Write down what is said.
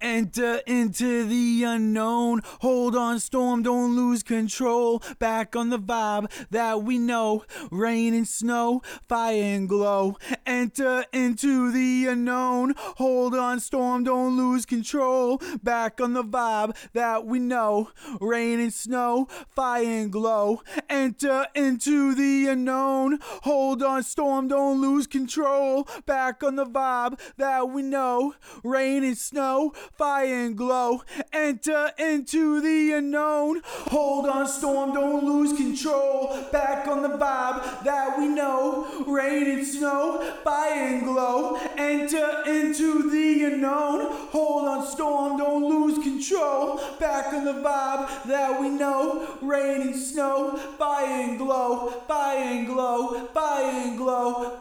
Enter into the unknown. Hold on, storm, don't lose control. Back on the vibe that we know. Rain and snow, fire and glow. Enter into the unknown. Hold on, storm, don't lose control. Back on the vibe that we know. Rain and snow, fire and glow. Enter into the unknown. Hold on, storm, don't lose control. Back on the vibe that we know. Rain and snow, fire and glow. Enter into the unknown. Hold on, storm, don't lose control. Back on the vibe that we know. Rain and snow, fire and glow. Enter into the unknown. Hold on, storm, don't lose control. Back on the vibe that we know. Rain and snow, fire and glow, fire and glow, fire and glow,